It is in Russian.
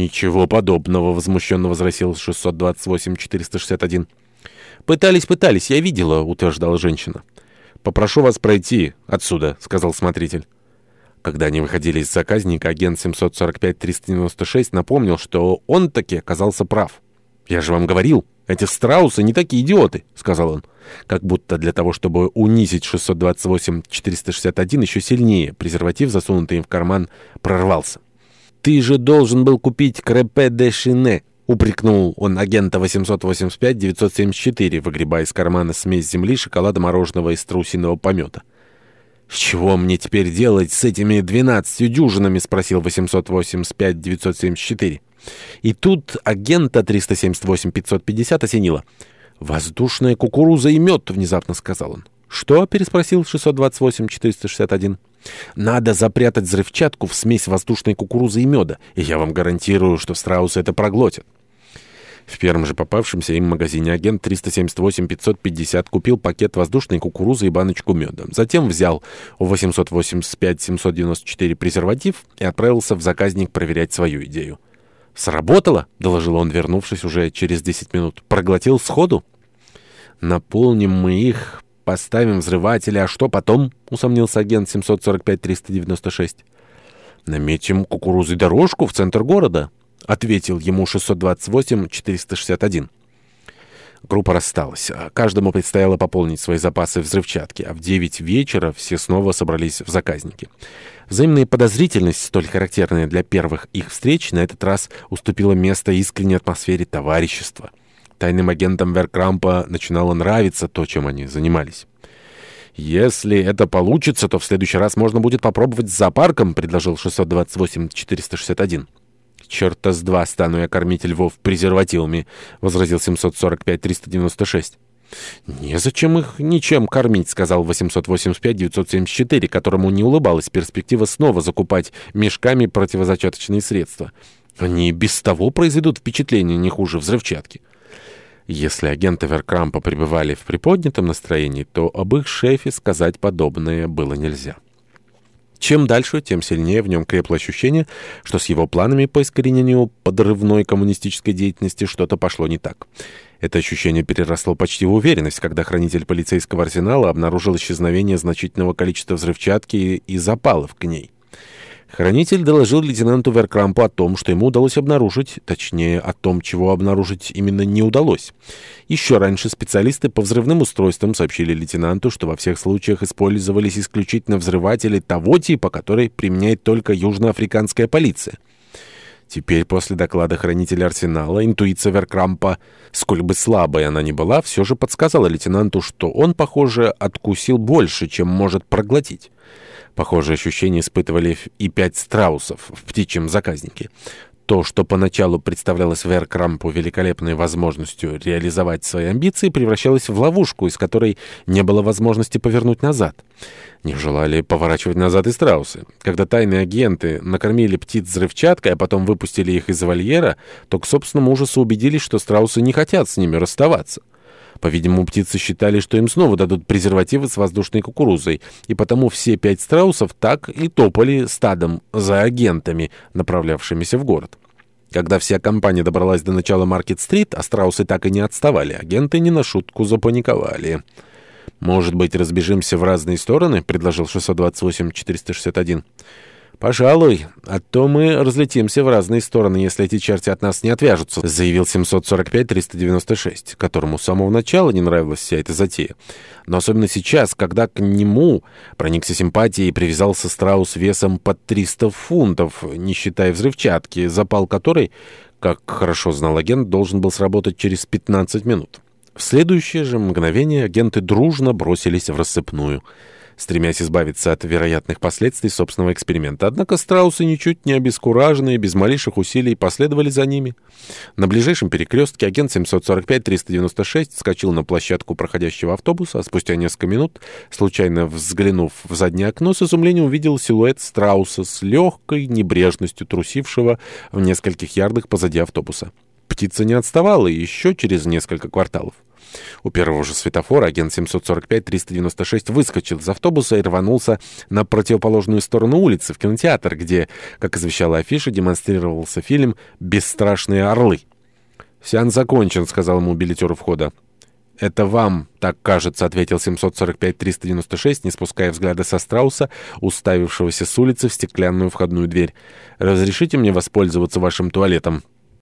«Ничего подобного», — возмущенно возразил 628-461. «Пытались, пытались, я видела», — утверждала женщина. «Попрошу вас пройти отсюда», — сказал смотритель. Когда они выходили из заказника, агент 745-396 напомнил, что он таки оказался прав. «Я же вам говорил, эти страусы не такие идиоты», — сказал он. Как будто для того, чтобы унизить 628-461 еще сильнее, презерватив, засунутый им в карман, прорвался ты же должен был купить крепе де шине», упрекнул он агента 885-974, выгребая из кармана смесь земли, шоколада, мороженого и струсиного помета. «Чего мне теперь делать с этими двенадцатью дюжинами?» — спросил 885-974. И тут агента 378-550 осенило. «Воздушная кукуруза и мед», — внезапно сказал он. «Что?» — переспросил 628-461. Надо запрятать взрывчатку в смесь воздушной кукурузы и меда, и я вам гарантирую, что страусы это проглотят. В первом же попавшемся им магазине агент 378-550 купил пакет воздушной кукурузы и баночку меда. Затем взял 885-794 презерватив и отправился в заказник проверять свою идею. «Сработало!» — доложил он, вернувшись уже через 10 минут. «Проглотил сходу?» «Наполним мы их Поставим взрыватели, а что потом? Усомнился агент 745-396. Наметим кукурузой дорожку в центр города, ответил ему 628-461. Группа рассталась. Каждому предстояло пополнить свои запасы взрывчатки, а в 9 вечера все снова собрались в заказнике. Взаимная подозрительность, столь характерная для первых их встреч, на этот раз уступила место искренней атмосфере товарищества. Тайным агентам Веркрампа начинало нравиться то, чем они занимались. «Если это получится, то в следующий раз можно будет попробовать с зоопарком», — предложил 628-461. «Черта с два стану я кормить львов презервативами», — возразил 745-396. «Незачем их ничем кормить», — сказал 885-974, которому не улыбалась перспектива снова закупать мешками противозачаточные средства. «Они без того произведут впечатление не хуже взрывчатки». Если агенты Веркрампа пребывали в приподнятом настроении, то об их шефе сказать подобное было нельзя. Чем дальше, тем сильнее в нем крепло ощущение, что с его планами по искоренению подрывной коммунистической деятельности что-то пошло не так. Это ощущение переросло почти в уверенность, когда хранитель полицейского арсенала обнаружил исчезновение значительного количества взрывчатки и запалов к ней. Хранитель доложил лейтенанту Веркрампу о том, что ему удалось обнаружить, точнее, о том, чего обнаружить именно не удалось. Еще раньше специалисты по взрывным устройствам сообщили лейтенанту, что во всех случаях использовались исключительно взрыватели того типа, который применяет только южноафриканская полиция. Теперь, после доклада хранителя арсенала, интуиция Веркрампа, сколь бы слабой она ни была, все же подсказала лейтенанту, что он, похоже, откусил больше, чем может проглотить. Похожие ощущения испытывали и пять страусов в птичьем заказнике. То, что поначалу представлялось Веркрампу великолепной возможностью реализовать свои амбиции, превращалось в ловушку, из которой не было возможности повернуть назад. Не желали поворачивать назад и страусы. Когда тайные агенты накормили птиц взрывчаткой, а потом выпустили их из вольера, то к собственному ужасу убедились, что страусы не хотят с ними расставаться. По-видимому, птицы считали, что им снова дадут презервативы с воздушной кукурузой, и потому все пять страусов так и топали стадом за агентами, направлявшимися в город. Когда вся компания добралась до начала Маркет-стрит, а страусы так и не отставали, агенты не на шутку запаниковали. «Может быть, разбежимся в разные стороны?» — предложил 628-461. «Пожалуй, а то мы разлетимся в разные стороны, если эти черти от нас не отвяжутся», заявил 745-396, которому с самого начала не нравилась вся эта затея. Но особенно сейчас, когда к нему проникся симпатией и привязался страус весом под 300 фунтов, не считая взрывчатки, запал которой, как хорошо знал агент, должен был сработать через 15 минут. В следующее же мгновение агенты дружно бросились в рассыпную стремясь избавиться от вероятных последствий собственного эксперимента. Однако страусы, ничуть не обескураженные, без малейших усилий последовали за ними. На ближайшем перекрестке агент 745-396 вскочил на площадку проходящего автобуса, а спустя несколько минут, случайно взглянув в заднее окно, с изумлением увидел силуэт страуса с легкой небрежностью трусившего в нескольких ярдах позади автобуса. Птица не отставала еще через несколько кварталов. У первого же светофора агент 745-396 выскочил из автобуса и рванулся на противоположную сторону улицы, в кинотеатр, где, как извещала афиша, демонстрировался фильм «Бесстрашные орлы». «Сеанс закончен», — сказал ему билетер входа. «Это вам, так кажется», — ответил 745-396, не спуская взгляда со страуса, уставившегося с улицы в стеклянную входную дверь. «Разрешите мне воспользоваться вашим туалетом?»